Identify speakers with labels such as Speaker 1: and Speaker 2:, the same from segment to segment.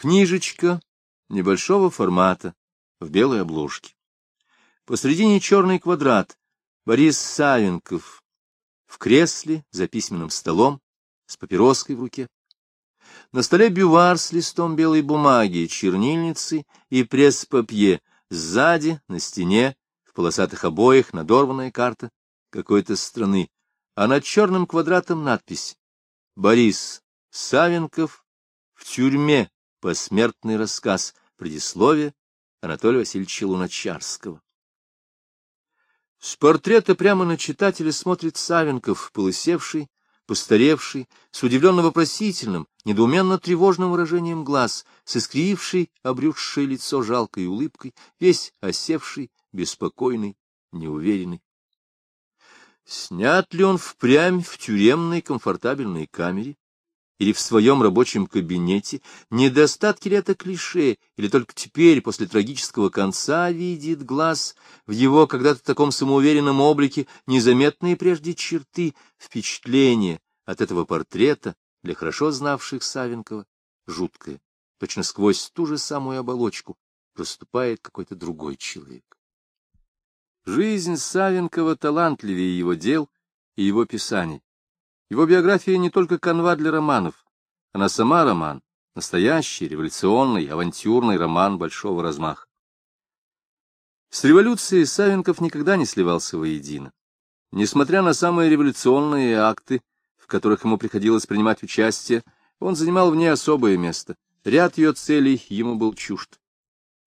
Speaker 1: Книжечка небольшого формата, в белой обложке. Посредине черный квадрат. Борис Савенков в кресле за письменным столом с папироской в руке. На столе бювар с листом белой бумаги, чернильницей и пресс-папье. Сзади, на стене, в полосатых обоях, надорванная карта какой-то страны, а над черным квадратом надпись «Борис Савенков в тюрьме. Посмертный рассказ. Предисловие Анатолия Васильевича Луначарского». С портрета прямо на читателя смотрит Савенков, полысевший, постаревший, с удивленно-вопросительным, недоуменно-тревожным выражением глаз, с искривившей, обрюзшее лицо жалкой улыбкой, весь осевший, беспокойный, неуверенный. Снят ли он впрямь в тюремной комфортабельной камере? Или в своем рабочем кабинете? Недостатки ли это клише? Или только теперь, после трагического конца, видит глаз в его когда-то таком самоуверенном облике незаметные прежде черты, впечатления от этого портрета для хорошо знавших Савенкова жуткое. Точно сквозь ту же самую оболочку проступает какой-то другой человек. Жизнь Савенкова талантливее его дел и его писаний. Его биография не только канва для романов, она сама роман, настоящий, революционный, авантюрный роман большого размаха. С революцией Савенков никогда не сливался воедино. Несмотря на самые революционные акты, в которых ему приходилось принимать участие, он занимал в ней особое место. Ряд ее целей ему был чужд.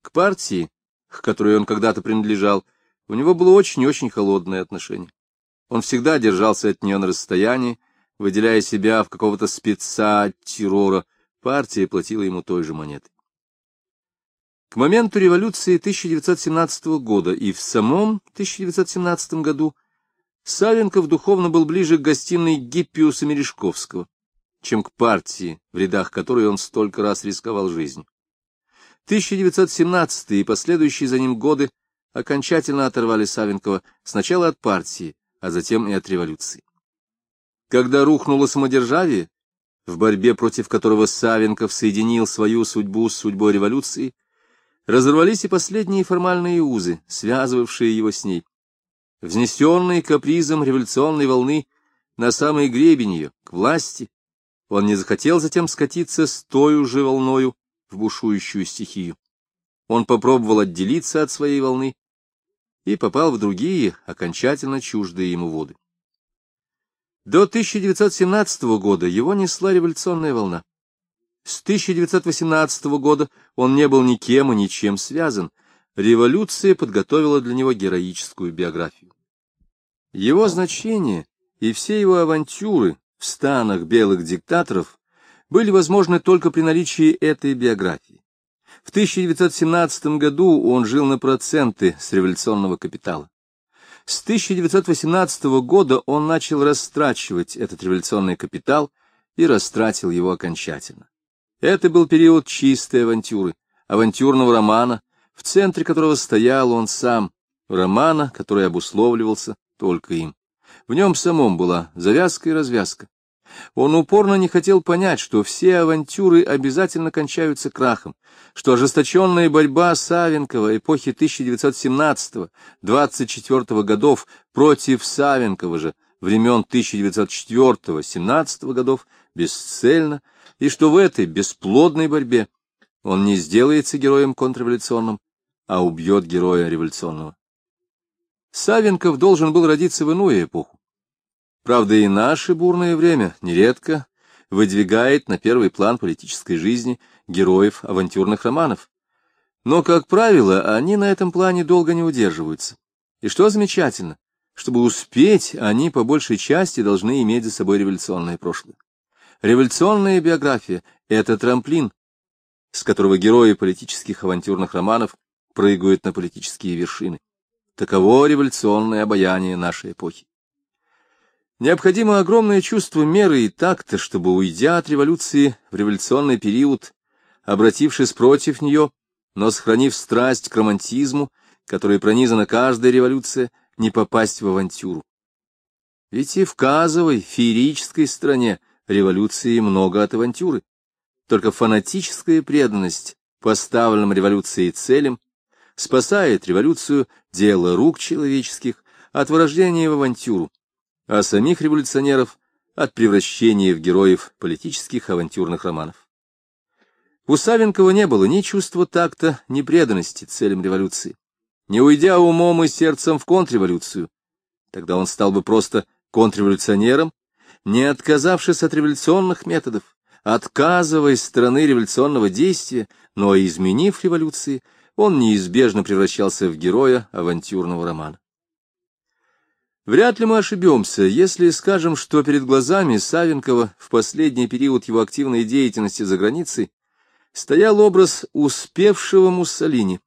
Speaker 1: К партии, к которой он когда-то принадлежал, у него было очень и очень холодное отношение. Он всегда держался от нее на расстоянии, выделяя себя в какого-то спеца террора. Партия платила ему той же монетой. К моменту революции 1917 года и в самом 1917 году Савенков духовно был ближе к гостиной Гиппиуса Мережковского, чем к партии, в рядах которой он столько раз рисковал жизнью. 1917 и последующие за ним годы окончательно оторвали Савенкова сначала от партии, а затем и от революции. Когда рухнуло самодержавие, в борьбе против которого Савенков соединил свою судьбу с судьбой революции, разорвались и последние формальные узы, связывавшие его с ней. Взнесенный капризом революционной волны на самый гребень ее, к власти, он не захотел затем скатиться с той же волною в бушующую стихию. Он попробовал отделиться от своей волны и попал в другие, окончательно чуждые ему воды. До 1917 года его несла революционная волна. С 1918 года он не был никем и ничем связан. Революция подготовила для него героическую биографию. Его значение и все его авантюры в станах белых диктаторов были возможны только при наличии этой биографии. В 1917 году он жил на проценты с революционного капитала. С 1918 года он начал растрачивать этот революционный капитал и растратил его окончательно. Это был период чистой авантюры, авантюрного романа, в центре которого стоял он сам, романа, который обусловливался только им. В нем самом была завязка и развязка. Он упорно не хотел понять, что все авантюры обязательно кончаются крахом, что ожесточенная борьба Савенкова эпохи 1917-24 годов против Савенкова же времен 1904-17 годов бесцельна, и что в этой бесплодной борьбе он не сделается героем контрреволюционным, а убьет героя революционного. Савенков должен был родиться в иную эпоху. Правда, и наше бурное время нередко выдвигает на первый план политической жизни героев авантюрных романов. Но, как правило, они на этом плане долго не удерживаются. И что замечательно, чтобы успеть, они по большей части должны иметь за собой революционное прошлое. Революционная биография — это трамплин, с которого герои политических авантюрных романов прыгают на политические вершины. Таково революционное обаяние нашей эпохи. Необходимо огромное чувство меры и такта, чтобы, уйдя от революции в революционный период, обратившись против нее, но сохранив страсть к романтизму, которой пронизана каждая революция, не попасть в авантюру. Ведь и в казовой, феерической стране революции много от авантюры. Только фанатическая преданность поставленным революцией целям спасает революцию дело рук человеческих от вырождения в авантюру, а самих революционеров от превращения в героев политических авантюрных романов. У Савенкова не было ни чувства такта, ни преданности целям революции. Не уйдя умом и сердцем в контрреволюцию, тогда он стал бы просто контрреволюционером, не отказавшись от революционных методов, отказываясь страны революционного действия, но изменив революции, он неизбежно превращался в героя авантюрного романа. Вряд ли мы ошибемся, если скажем, что перед глазами Савенкова в последний период его активной деятельности за границей стоял образ успевшего Муссолини,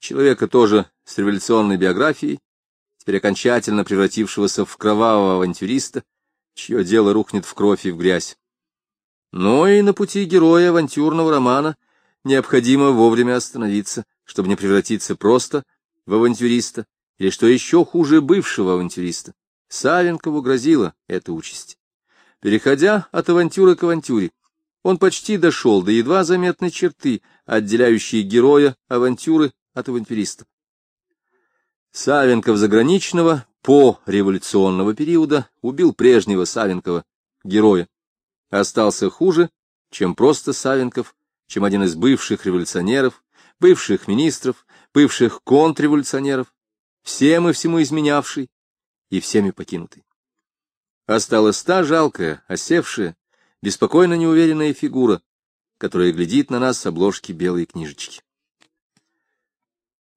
Speaker 1: человека тоже с революционной биографией, теперь окончательно превратившегося в кровавого авантюриста, чье дело рухнет в кровь и в грязь. Но и на пути героя авантюрного романа необходимо вовремя остановиться, чтобы не превратиться просто в авантюриста, или, что еще хуже, бывшего авантюриста. Савенкову грозила эта участь. Переходя от авантюры к авантюре, он почти дошел до едва заметной черты, отделяющей героя авантюры от авантюриста. Савенков заграничного по революционного периода убил прежнего Савенкова, героя. Остался хуже, чем просто Савенков, чем один из бывших революционеров, бывших министров, бывших контрреволюционеров, всем и всему изменявший и всеми покинутый. Осталась та жалкая, осевшая, беспокойно неуверенная фигура, которая глядит на нас с обложки белой книжечки.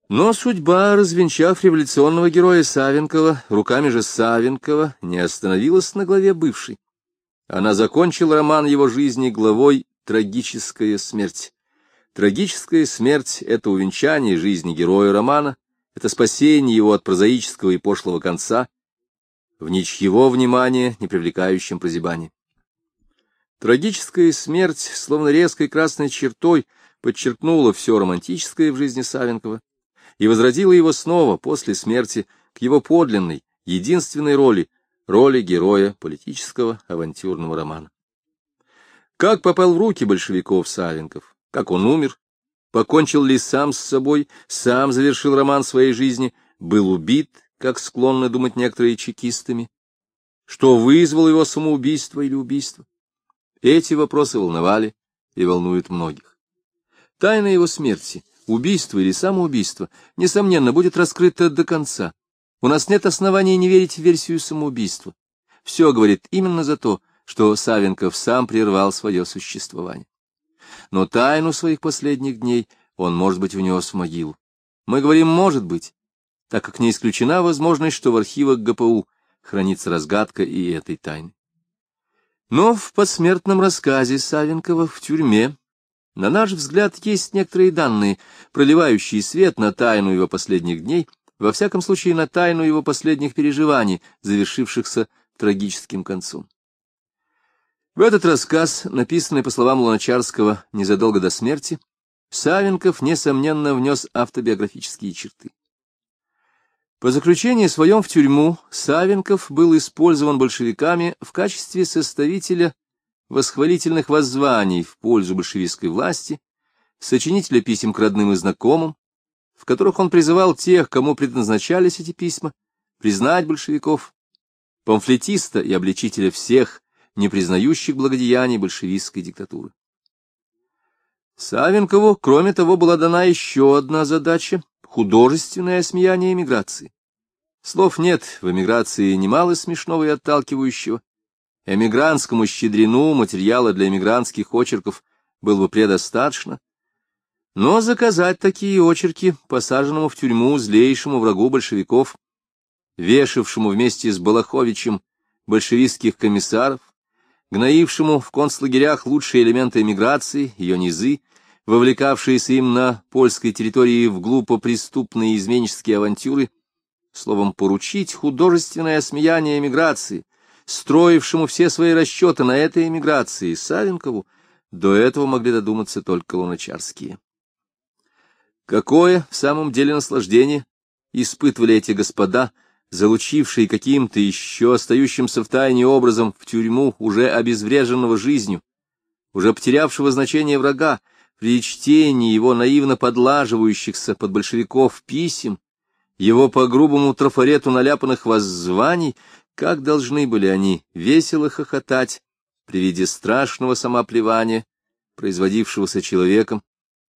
Speaker 1: Но судьба, развенчав революционного героя Савенкова, руками же Савенкова, не остановилась на главе бывшей. Она закончила роман его жизни главой «Трагическая смерть». Трагическая смерть — это увенчание жизни героя романа, это спасение его от прозаического и пошлого конца, в ничьего внимания, не привлекающем прозябания. Трагическая смерть, словно резкой красной чертой, подчеркнула все романтическое в жизни Савенкова и возродила его снова после смерти к его подлинной, единственной роли, роли героя политического авантюрного романа. Как попал в руки большевиков Савенков, как он умер, покончил ли сам с собой, сам завершил роман своей жизни, был убит, как склонны думать некоторые чекистами, что вызвало его самоубийство или убийство. Эти вопросы волновали и волнуют многих. Тайна его смерти — убийство или самоубийство, несомненно, будет раскрыто до конца. У нас нет оснований не верить в версию самоубийства. Все говорит именно за то, что Савенков сам прервал свое существование. Но тайну своих последних дней он, может быть, унес в могилу. Мы говорим «может быть», так как не исключена возможность, что в архивах ГПУ хранится разгадка и этой тайны. Но в посмертном рассказе Савенкова в тюрьме на наш взгляд, есть некоторые данные, проливающие свет на тайну его последних дней, во всяком случае на тайну его последних переживаний, завершившихся трагическим концом. В этот рассказ, написанный, по словам Луначарского, незадолго до смерти, Савенков, несомненно, внес автобиографические черты. По заключении своем в тюрьму Савенков был использован большевиками в качестве составителя восхвалительных воззваний в пользу большевистской власти, сочинителя писем к родным и знакомым, в которых он призывал тех, кому предназначались эти письма, признать большевиков, памфлетиста и обличителя всех, не признающих благодеяний большевистской диктатуры. Савенкову, кроме того, была дана еще одна задача — художественное осмеяние эмиграции. Слов нет в эмиграции немало смешного и отталкивающего, эмигрантскому щедрину материала для эмигрантских очерков было бы предостаточно, но заказать такие очерки посаженному в тюрьму злейшему врагу большевиков, вешавшему вместе с Балаховичем большевистских комиссаров, гноившему в концлагерях лучшие элементы эмиграции, ее низы, вовлекавшиеся им на польской территории в глупо преступные изменческие авантюры, словом, поручить художественное осмеяние эмиграции, строившему все свои расчеты на этой эмиграции Савенкову, до этого могли додуматься только луначарские. Какое в самом деле наслаждение испытывали эти господа, залучившие каким-то еще остающимся в тайне образом в тюрьму уже обезвреженного жизнью, уже потерявшего значение врага, при чтении его наивно подлаживающихся под большевиков писем, его по грубому трафарету наляпанных воззваний, как должны были они весело хохотать при виде страшного самоплевания, производившегося человеком,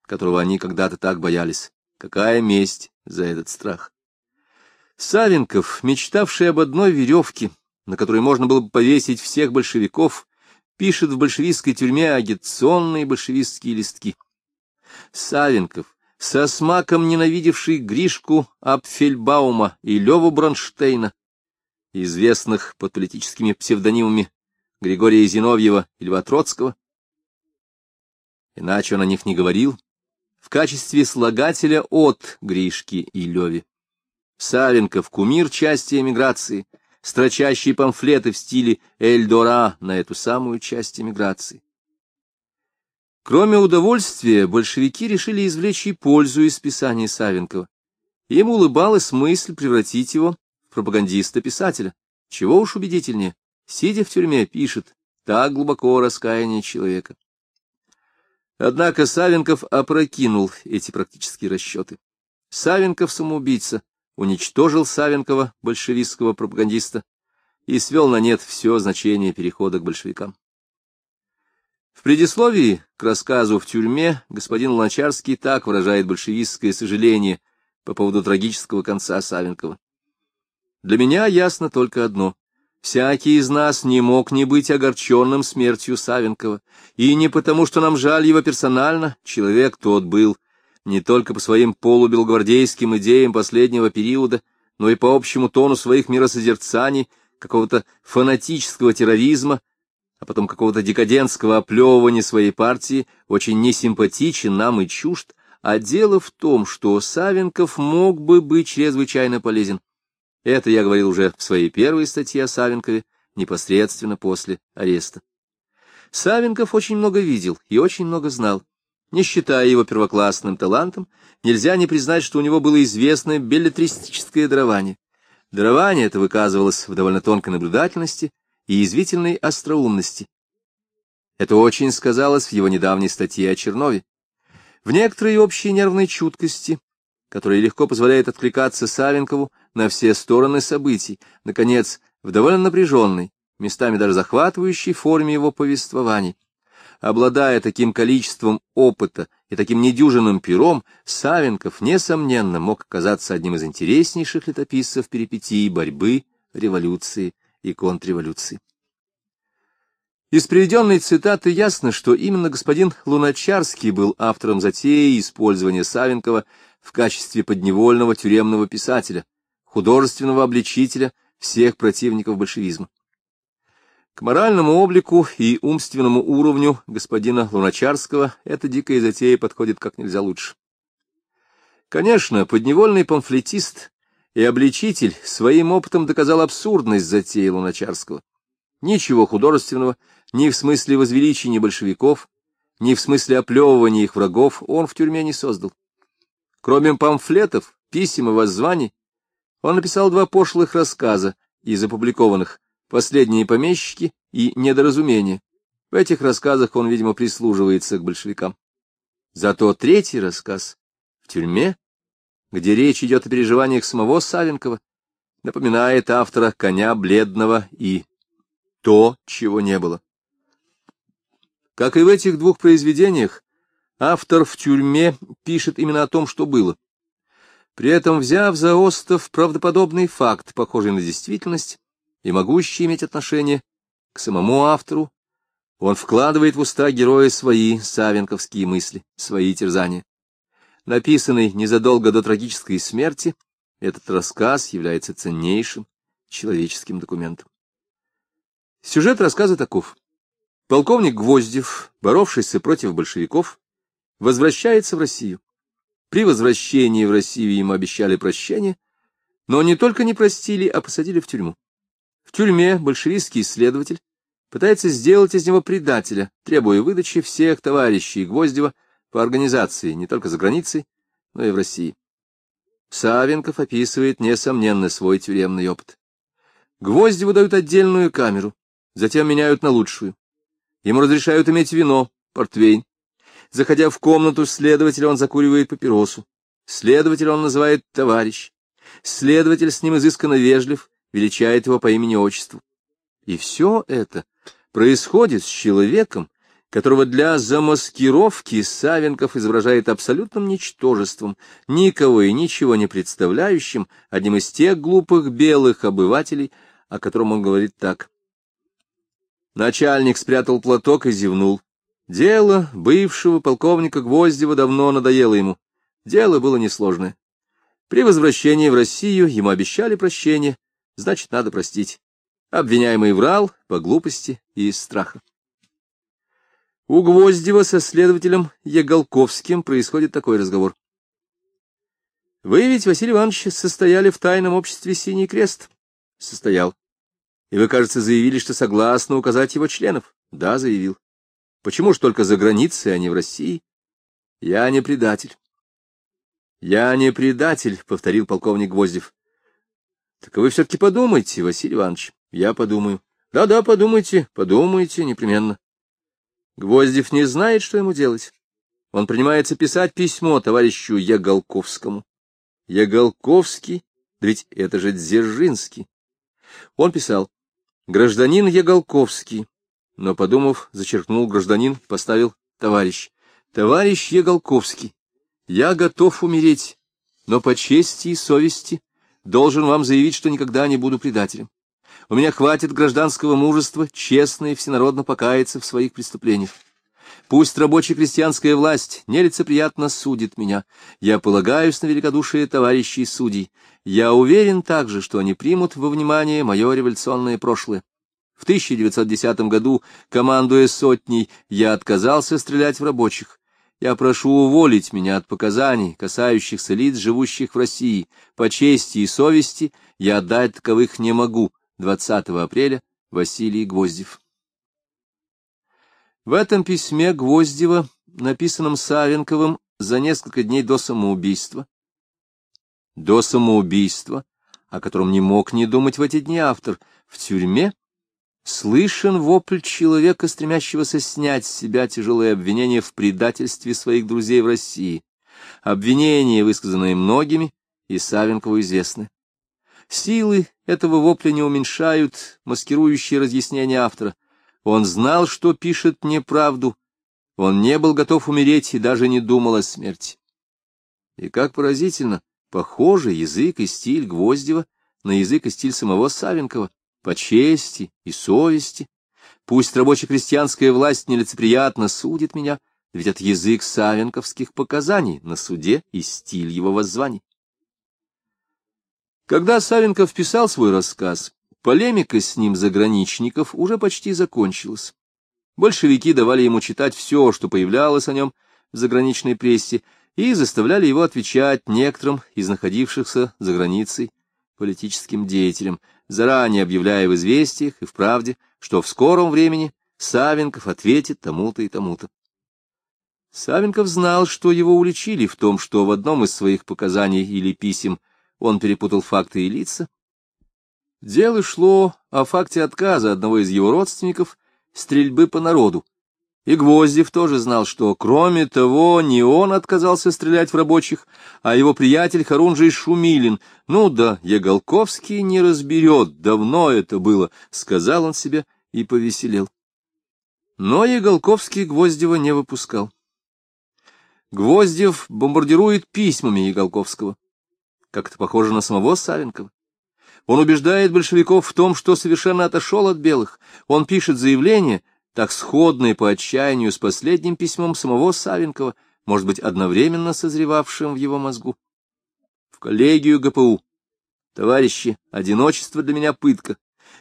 Speaker 1: которого они когда-то так боялись. Какая месть за этот страх! Савенков, мечтавший об одной веревке, на которой можно было бы повесить всех большевиков, пишет в большевистской тюрьме агитационные большевистские листки. Савенков, со смаком ненавидевший Гришку Апфельбаума и Леву Бронштейна, известных под политическими псевдонимами Григория Зиновьева и Льва Троцкого, иначе он о них не говорил, в качестве слагателя от Гришки и Леви. Савенков, кумир части эмиграции, строчащий памфлеты в стиле Эльдора на эту самую часть эмиграции. Кроме удовольствия, большевики решили извлечь и пользу из писания Савенкова. Им улыбалась мысль превратить его в пропагандиста-писателя. Чего уж убедительнее, сидя в тюрьме, пишет так глубоко раскаяние человека. Однако Савенков опрокинул эти практические расчеты. Савенков самоубийца уничтожил Савенкова, большевистского пропагандиста, и свел на нет все значение перехода к большевикам. В предисловии к рассказу в тюрьме господин Луначарский так выражает большевистское сожаление по поводу трагического конца Савенкова. Для меня ясно только одно. Всякий из нас не мог не быть огорченным смертью Савенкова, и не потому, что нам жаль его персонально, человек тот был, не только по своим полубелгвардейским идеям последнего периода, но и по общему тону своих миросозерцаний, какого-то фанатического терроризма, а потом какого-то декадентского оплевывания своей партии, очень несимпатичен нам и чужд, а дело в том, что Савенков мог бы быть чрезвычайно полезен. Это я говорил уже в своей первой статье о Савенкове, непосредственно после ареста. Савенков очень много видел и очень много знал. Не считая его первоклассным талантом, нельзя не признать, что у него было известное беллетристическое дарование. Дарование это выказывалось в довольно тонкой наблюдательности и язвительной остроумности. Это очень сказалось в его недавней статье о Чернове. В некоторой общей нервной чуткости, которая легко позволяет откликаться Савенкову на все стороны событий, наконец, в довольно напряженной, местами даже захватывающей форме его повествований. Обладая таким количеством опыта и таким недюжинным пером, Савенков, несомненно, мог оказаться одним из интереснейших летописцев перипетий борьбы, революции и контрреволюции. Из приведенной цитаты ясно, что именно господин Луначарский был автором затеи использования Савенкова в качестве подневольного тюремного писателя, художественного обличителя всех противников большевизма. К моральному облику и умственному уровню господина Луначарского эта дикая затея подходит как нельзя лучше. Конечно, подневольный памфлетист и обличитель своим опытом доказал абсурдность затеи Луначарского. Ничего художественного ни в смысле возвеличения большевиков, ни в смысле оплевывания их врагов он в тюрьме не создал. Кроме памфлетов, писем и воззваний, он написал два пошлых рассказа из опубликованных «Последние помещики» и «Недоразумение». В этих рассказах он, видимо, прислуживается к большевикам. Зато третий рассказ в тюрьме, где речь идет о переживаниях самого Савенкова, напоминает автора «Коня бледного» и «То, чего не было». Как и в этих двух произведениях, автор в тюрьме пишет именно о том, что было. При этом, взяв за остов правдоподобный факт, похожий на действительность, и могущий иметь отношение к самому автору, он вкладывает в уста героя свои савенковские мысли, свои терзания. Написанный незадолго до трагической смерти, этот рассказ является ценнейшим человеческим документом. Сюжет рассказа таков. Полковник Гвоздев, боровшийся против большевиков, возвращается в Россию. При возвращении в Россию ему обещали прощение, но не только не простили, а посадили в тюрьму. В тюрьме большевистский следователь пытается сделать из него предателя, требуя выдачи всех товарищей Гвоздева по организации не только за границей, но и в России. Савенков описывает, несомненно, свой тюремный опыт. Гвоздеву дают отдельную камеру, затем меняют на лучшую. Ему разрешают иметь вино, портвейн. Заходя в комнату следователя, он закуривает папиросу. Следователя он называет товарищ. Следователь с ним изысканно вежлив, величает его по имени-отчеству. И все это происходит с человеком, которого для замаскировки Савенков изображает абсолютным ничтожеством, никого и ничего не представляющим, одним из тех глупых белых обывателей, о котором он говорит так. Начальник спрятал платок и зевнул. Дело бывшего полковника Гвоздева давно надоело ему. Дело было несложное. При возвращении в Россию ему обещали прощение, значит, надо простить. Обвиняемый врал по глупости и из страха. У Гвоздева со следователем Еголковским происходит такой разговор. Вы ведь, Василий Иванович, состояли в тайном обществе «Синий крест»? Состоял. И вы, кажется, заявили, что согласны указать его членов? Да, заявил. Почему ж только за границей, а не в России? Я не предатель. Я не предатель, — повторил полковник Гвоздев. Так вы все-таки подумайте, Василий Иванович. Я подумаю. Да-да, подумайте, подумайте непременно. Гвоздев не знает, что ему делать. Он принимается писать письмо товарищу Яголковскому. Яголковский, да ведь это же Дзержинский. Он писал «Гражданин Яголковский», но, подумав, зачеркнул гражданин, поставил «Товарищ». «Товарищ Яголковский, я готов умереть, но по чести и совести должен вам заявить, что никогда не буду предателем. У меня хватит гражданского мужества честно и всенародно покаяться в своих преступлениях. Пусть рабоче-крестьянская власть нелицеприятно судит меня. Я полагаюсь на великодушие товарищей судей. Я уверен также, что они примут во внимание мое революционное прошлое. В 1910 году, командуя сотней, я отказался стрелять в рабочих. Я прошу уволить меня от показаний, касающихся лиц, живущих в России. По чести и совести я отдать таковых не могу. 20 апреля Василий Гвоздев. В этом письме Гвоздева, написанном Савенковым за несколько дней до самоубийства, до самоубийства, о котором не мог не думать в эти дни автор, в тюрьме, слышен вопль человека, стремящегося снять с себя тяжелые обвинения в предательстве своих друзей в России. Обвинения, высказанные многими, и Савенкову известны. Силы этого вопля не уменьшают маскирующие разъяснения автора. Он знал, что пишет неправду. Он не был готов умереть и даже не думал о смерти. И как поразительно, похоже язык и стиль Гвоздева на язык и стиль самого Савенкова, по чести и совести. Пусть рабоче-крестьянская власть нелицеприятно судит меня, ведь это язык савенковских показаний на суде и стиль его воззваний. Когда Савенков писал свой рассказ, полемика с ним заграничников уже почти закончилась. Большевики давали ему читать все, что появлялось о нем в заграничной прессе, и заставляли его отвечать некоторым из находившихся за границей политическим деятелям, заранее объявляя в известиях и в правде, что в скором времени Савенков ответит тому-то и тому-то. Савенков знал, что его уличили в том, что в одном из своих показаний или писем он перепутал факты и лица. Дело шло о факте отказа одного из его родственников стрельбы по народу. И Гвоздев тоже знал, что, кроме того, не он отказался стрелять в рабочих, а его приятель Харунжий Шумилин. Ну да, Еголковский не разберет, давно это было, — сказал он себе и повеселел. Но Еголковский Гвоздева не выпускал. Гвоздев бомбардирует письмами Еголковского как это похоже на самого Савенкова. Он убеждает большевиков в том, что совершенно отошел от белых. Он пишет заявление, так сходное по отчаянию с последним письмом самого Савенкова, может быть, одновременно созревавшим в его мозгу. В коллегию ГПУ. Товарищи, одиночество для меня пытка.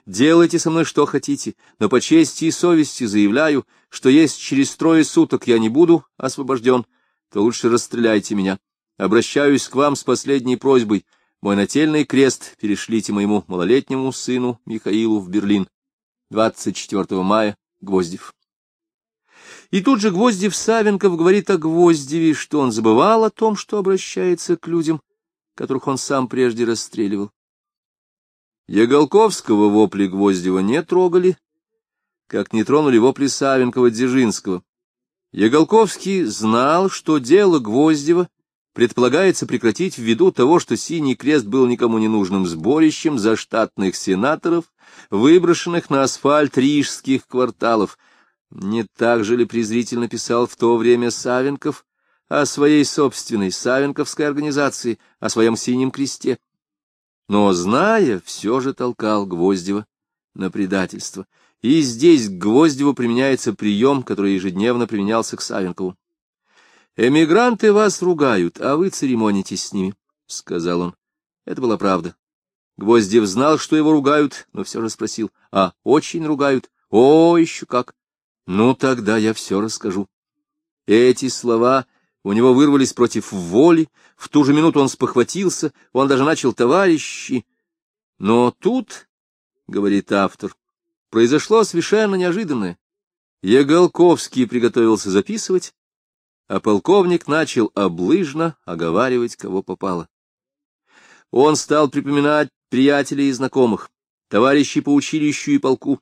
Speaker 1: Делайте со мной что хотите, но по чести и совести заявляю, что если через трое суток я не буду освобожден, то лучше расстреляйте меня. Обращаюсь к вам с последней просьбой. Мой нательный крест перешлите моему малолетнему сыну Михаилу в Берлин. 24 мая. Гвоздев. И тут же Гвоздев Савенков говорит о Гвоздеве, что он забывал о том, что обращается к людям, которых он сам прежде расстреливал. Яголковского вопли Гвоздева не трогали, как не тронули вопли Савенкова-Дзержинского. Яголковский знал, что дело Гвоздева предполагается прекратить ввиду того, что Синий Крест был никому не нужным сборищем заштатных сенаторов, выброшенных на асфальт рижских кварталов. Не так же ли презрительно писал в то время Савенков о своей собственной Савенковской организации, о своем Синем Кресте? Но, зная, все же толкал Гвоздева на предательство — и здесь к Гвоздеву применяется прием, который ежедневно применялся к Савенкову. «Эмигранты вас ругают, а вы церемонитесь с ними», — сказал он. Это была правда. Гвоздев знал, что его ругают, но все же спросил. «А, очень ругают? О, еще как! Ну, тогда я все расскажу». Эти слова у него вырвались против воли, в ту же минуту он спохватился, он даже начал товарищи. Но тут, — говорит автор, произошло совершенно неожиданное. Яголковский приготовился записывать, а полковник начал облыжно оговаривать, кого попало. Он стал припоминать приятелей и знакомых, товарищей по училищу и полку,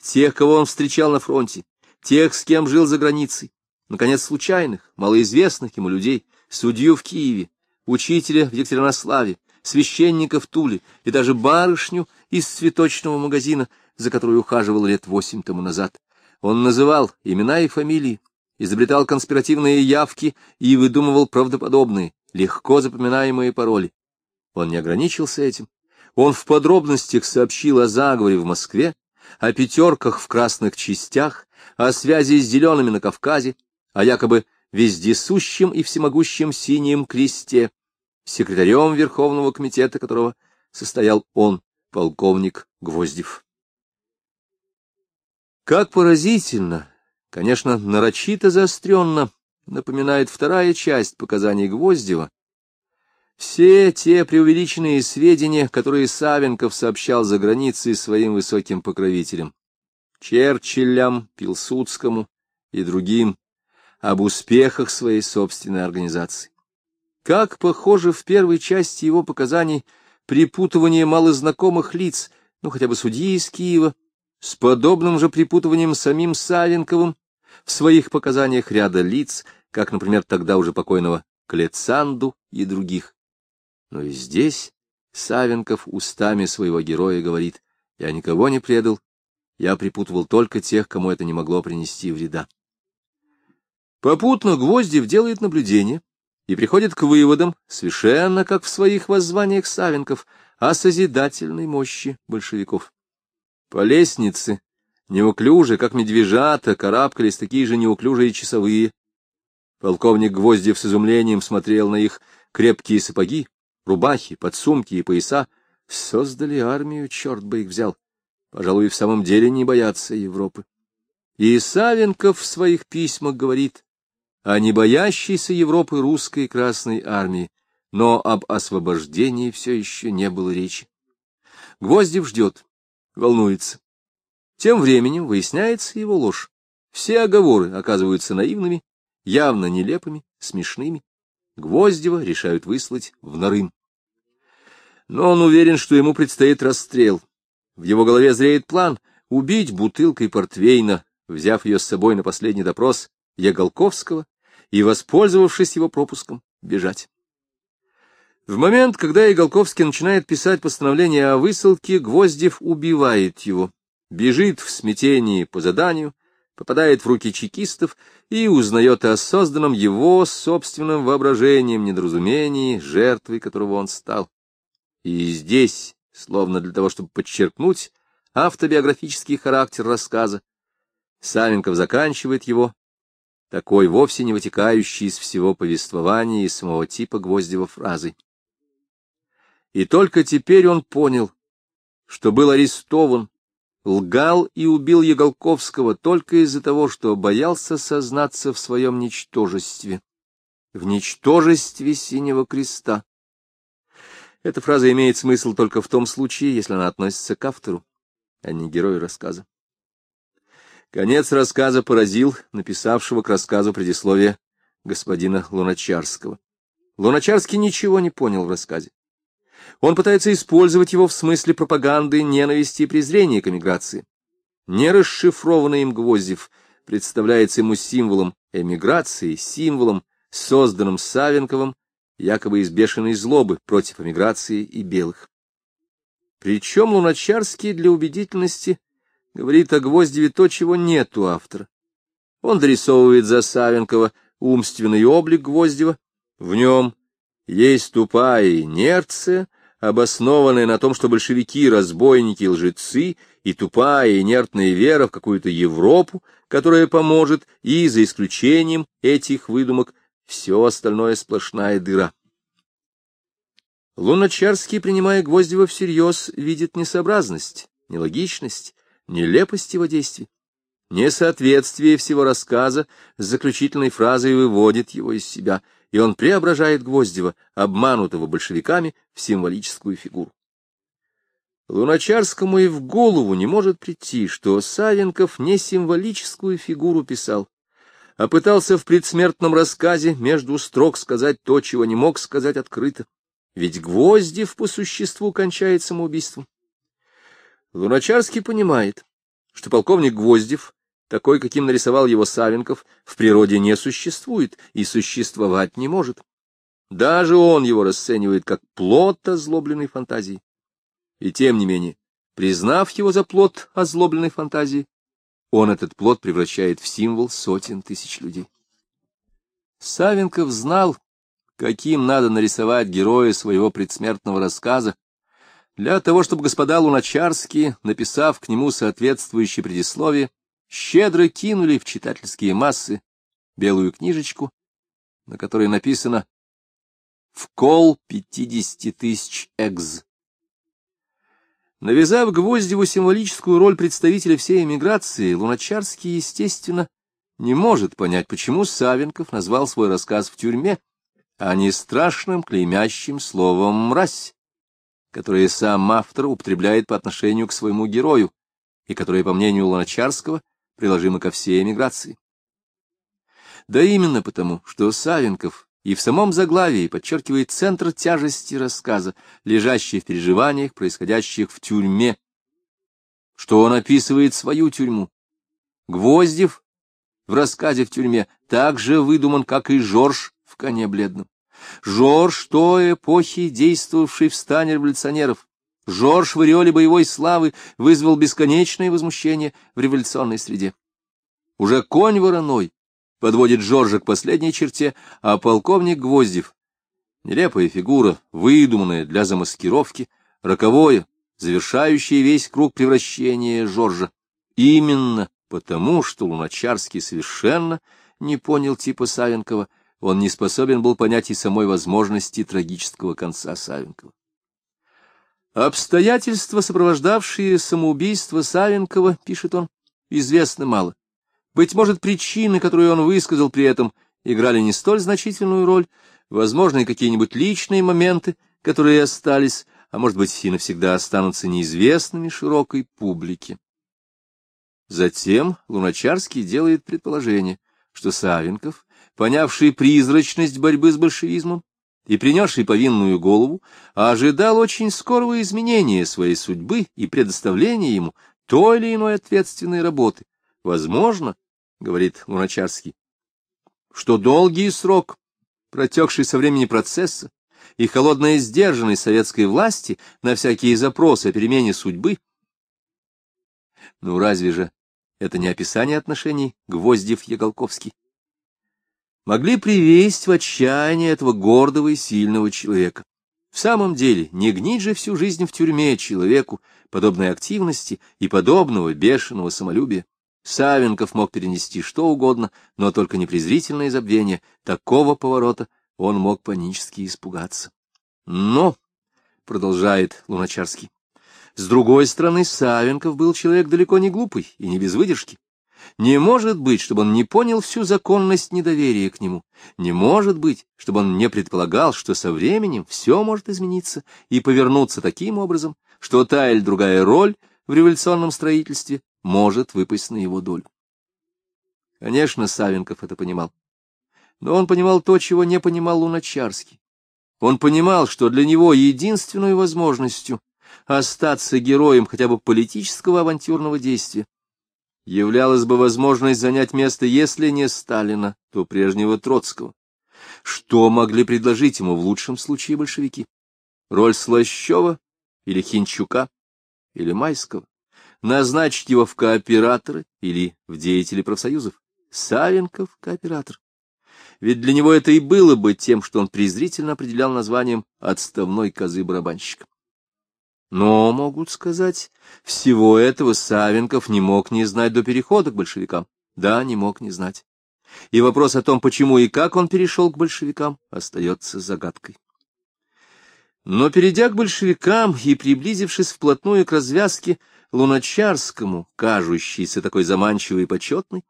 Speaker 1: тех, кого он встречал на фронте, тех, с кем жил за границей, наконец, случайных, малоизвестных ему людей, судью в Киеве, учителя в Екатеринославе, священника в Туле и даже барышню из цветочного магазина, за которой ухаживал лет восемь тому назад. Он называл имена и фамилии, изобретал конспиративные явки и выдумывал правдоподобные, легко запоминаемые пароли. Он не ограничился этим. Он в подробностях сообщил о заговоре в Москве, о пятерках в красных частях, о связи с зелеными на Кавказе, о якобы вездесущем и всемогущем синем кресте, секретарем Верховного комитета которого состоял он, полковник Гвоздев. Как поразительно, конечно, нарочито заостренно, напоминает вторая часть показаний Гвоздева, все те преувеличенные сведения, которые Савенков сообщал за границей своим высоким покровителям, Черчиллям, Пилсудскому и другим, об успехах своей собственной организации. Как похоже в первой части его показаний припутывание малознакомых лиц, ну хотя бы судьи из Киева, с подобным же припутыванием самим Савенковым в своих показаниях ряда лиц, как, например, тогда уже покойного Клецанду и других. Но и здесь Савенков устами своего героя говорит, «Я никого не предал, я припутывал только тех, кому это не могло принести вреда». Попутно Гвоздев делает наблюдение и приходит к выводам, совершенно как в своих воззваниях Савенков, о созидательной мощи большевиков. По лестнице, неуклюже, как медвежата, карабкались такие же неуклюжие часовые. Полковник Гвоздев с изумлением смотрел на их крепкие сапоги, рубахи, подсумки и пояса. Создали армию, черт бы их взял. Пожалуй, в самом деле не боятся Европы. И Савенков в своих письмах говорит о не боящейся Европы русской Красной армии, но об освобождении все еще не было речи. Гвоздев ждет волнуется. Тем временем выясняется его ложь. Все оговоры оказываются наивными, явно нелепыми, смешными. Гвоздева решают выслать в Нарым. Но он уверен, что ему предстоит расстрел. В его голове зреет план убить бутылкой портвейна, взяв ее с собой на последний допрос Яголковского и, воспользовавшись его пропуском, бежать. В момент, когда Иголковский начинает писать постановление о высылке, Гвоздев убивает его, бежит в смятении по заданию, попадает в руки чекистов и узнает о созданном его собственным воображением недоразумении, жертвой которого он стал. И здесь, словно для того, чтобы подчеркнуть автобиографический характер рассказа, Савенков заканчивает его, такой вовсе не вытекающий из всего повествования и самого типа Гвоздева фразой. И только теперь он понял, что был арестован, лгал и убил Яголковского только из-за того, что боялся сознаться в своем ничтожестве, в ничтожестве Синего Креста. Эта фраза имеет смысл только в том случае, если она относится к автору, а не герою рассказа. Конец рассказа поразил написавшего к рассказу предисловие господина Луначарского. Луначарский ничего не понял в рассказе. Он пытается использовать его в смысле пропаганды ненависти и презрения к эмиграции. нерасшифрованный им Гвоздев, представляется ему символом эмиграции, символом, созданным Савенковым, якобы из бешеной злобы против эмиграции и белых. Причем Луначарский для убедительности говорит о Гвоздеве то, чего нет у автора. Он дорисовывает за Савенкова умственный облик Гвоздева, в нем есть тупая инерция, обоснованная на том, что большевики — разбойники и лжецы, и тупая инертная вера в какую-то Европу, которая поможет, и, за исключением этих выдумок, все остальное сплошная дыра. Луначарский, принимая Гвоздева всерьез, видит несообразность, нелогичность, нелепость его действий. Несоответствие всего рассказа с заключительной фразой выводит его из себя — и он преображает Гвоздева, обманутого большевиками, в символическую фигуру. Луначарскому и в голову не может прийти, что Савенков не символическую фигуру писал, а пытался в предсмертном рассказе между строк сказать то, чего не мог сказать открыто. Ведь Гвоздев по существу кончает самоубийством. Луначарский понимает, что полковник Гвоздев такой, каким нарисовал его Савенков, в природе не существует и существовать не может. Даже он его расценивает как плод озлобленной фантазии. И тем не менее, признав его за плод озлобленной фантазии, он этот плод превращает в символ сотен тысяч людей. Савенков знал, каким надо нарисовать героя своего предсмертного рассказа, для того, чтобы господа Луначарские, написав к нему соответствующее предисловие, щедро кинули в читательские массы белую книжечку, на которой написано «В кол пятидесяти тысяч экз». Навязав Гвоздеву символическую роль представителя всей эмиграции, Луначарский, естественно, не может понять, почему Савенков назвал свой рассказ в тюрьме, а не страшным клеймящим словом «мразь», которое сам автор употребляет по отношению к своему герою, и которое, по мнению Луначарского, приложимо ко всей эмиграции. Да именно потому, что Савенков и в самом заглавии подчеркивает центр тяжести рассказа, лежащий в переживаниях, происходящих в тюрьме, что он описывает свою тюрьму. Гвоздев в рассказе в тюрьме так же выдуман, как и Жорж в «Коне бледном». Жорж той эпохи, действовавший в стане революционеров, Жорж в ореоле боевой славы вызвал бесконечное возмущение в революционной среде. Уже конь вороной подводит Жоржа к последней черте, а полковник Гвоздев — нелепая фигура, выдуманная для замаскировки, роковое, завершающее весь круг превращения Жоржа. Именно потому, что Луначарский совершенно не понял типа Савенкова, он не способен был понять и самой возможности трагического конца Савенкова. Обстоятельства, сопровождавшие самоубийство Савенкова, пишет он, известны мало. Быть может, причины, которые он высказал при этом, играли не столь значительную роль, возможно, и какие-нибудь личные моменты, которые остались, а может быть, и навсегда останутся неизвестными широкой публике. Затем Луначарский делает предположение, что Савенков, понявший призрачность борьбы с большевизмом, и принесший повинную голову, ожидал очень скорого изменения своей судьбы и предоставления ему той или иной ответственной работы. Возможно, — говорит Луначарский, — что долгий срок, протекший со времени процесса, и холодная сдержанность советской власти на всякие запросы о перемене судьбы, ну разве же это не описание отношений Гвоздев-Яголковский? могли привесть в отчаяние этого гордого и сильного человека. В самом деле, не гнить же всю жизнь в тюрьме человеку подобной активности и подобного бешеного самолюбия. Савенков мог перенести что угодно, но только не презрительное забвение. Такого поворота он мог панически испугаться. Но, — продолжает Луначарский, — с другой стороны, Савенков был человек далеко не глупый и не без выдержки. Не может быть, чтобы он не понял всю законность недоверия к нему. Не может быть, чтобы он не предполагал, что со временем все может измениться и повернуться таким образом, что та или другая роль в революционном строительстве может выпасть на его долю. Конечно, Савенков это понимал. Но он понимал то, чего не понимал Луначарский. Он понимал, что для него единственной возможностью остаться героем хотя бы политического авантюрного действия являлась бы возможность занять место, если не Сталина, то прежнего Троцкого. Что могли предложить ему в лучшем случае большевики? Роль Слащева или Хинчука или Майского? Назначить его в кооператоры или в деятели профсоюзов? Савенков кооператор. Ведь для него это и было бы тем, что он презрительно определял названием «отставной козы-барабанщик». Но, могут сказать, всего этого Савенков не мог не знать до перехода к большевикам. Да, не мог не знать. И вопрос о том, почему и как он перешел к большевикам, остается загадкой. Но, перейдя к большевикам и приблизившись вплотную к развязке Луначарскому, кажущейся такой заманчивой и почетной,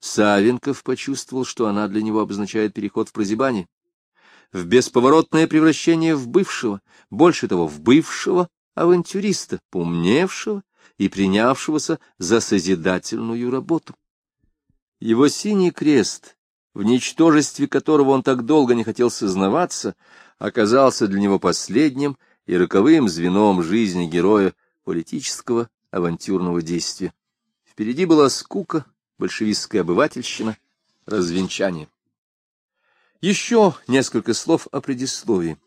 Speaker 1: Савенков почувствовал, что она для него обозначает переход в прозябание в бесповоротное превращение в бывшего, больше того, в бывшего авантюриста, помневшего и принявшегося за созидательную работу. Его синий крест, в ничтожестве которого он так долго не хотел сознаваться, оказался для него последним и роковым звеном жизни героя политического авантюрного действия. Впереди была скука, большевистская обывательщина, развенчание. Еще несколько слов о предисловии.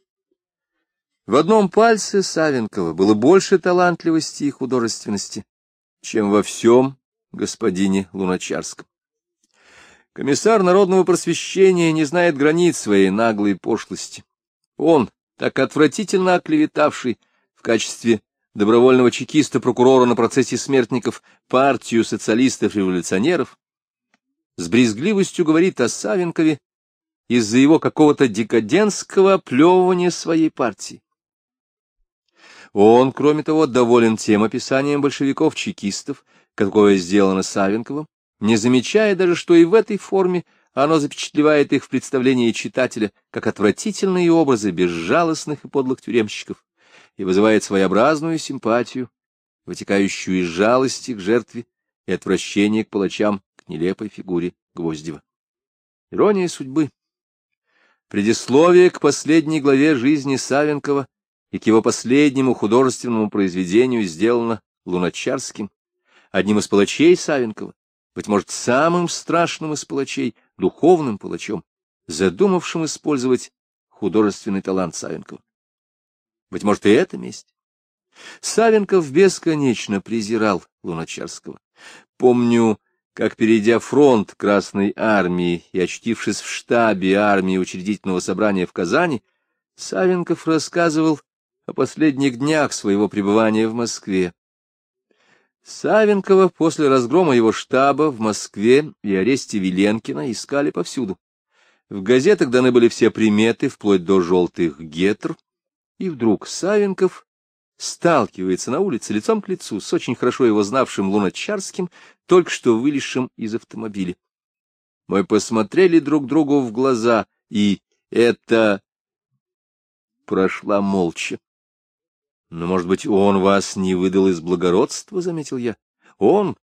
Speaker 1: В одном пальце Савенкова было больше талантливости и художественности, чем во всем господине Луначарском. Комиссар народного просвещения не знает границ своей наглой пошлости. Он, так отвратительно оклеветавший в качестве добровольного чекиста-прокурора на процессе смертников партию социалистов-революционеров, с брезгливостью говорит о Савенкове из-за его какого-то декадентского оплевывания своей партии. Он, кроме того, доволен тем описанием большевиков-чекистов, какое сделано Савенковым, не замечая даже, что и в этой форме оно запечатлевает их в представлении читателя как отвратительные образы безжалостных и подлых тюремщиков и вызывает своеобразную симпатию, вытекающую из жалости к жертве и отвращения к палачам, к нелепой фигуре Гвоздева. Ирония судьбы. Предисловие к последней главе жизни Савенкова и к его последнему художественному произведению сделано Луначарским, одним из палачей Савенкова, быть может, самым страшным из палачей, духовным палачом, задумавшим использовать художественный талант Савенкова. Быть может, и это месть. Савенков бесконечно презирал Луначарского. Помню, как, перейдя фронт Красной Армии и очтившись в штабе армии учредительного собрания в Казани, Савенков рассказывал о последних днях своего пребывания в Москве. Савенкова после разгрома его штаба в Москве и аресте Виленкина искали повсюду. В газетах даны были все приметы, вплоть до желтых гетр, и вдруг Савенков сталкивается на улице лицом к лицу с очень хорошо его знавшим Луначарским, только что вылезшим из автомобиля. Мы посмотрели друг другу в глаза, и это прошла молча. Но, может быть, он вас не выдал из благородства, — заметил я. Он,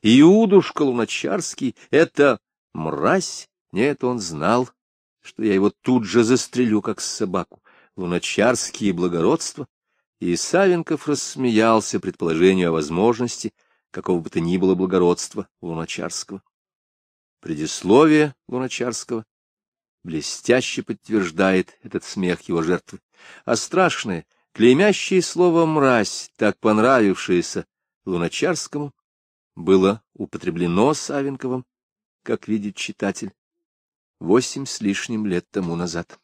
Speaker 1: Иудушка Луначарский, это мразь? Нет, он знал, что я его тут же застрелю, как собаку. Луначарский и благородство и Савенков рассмеялся предположению о возможности какого бы то ни было благородства Луначарского. Предисловие Луначарского блестяще подтверждает этот смех его жертвы, а страшное, клеймящее слово «мразь», так понравившееся Луначарскому, было употреблено Савенковым, как видит читатель, восемь с лишним лет тому назад.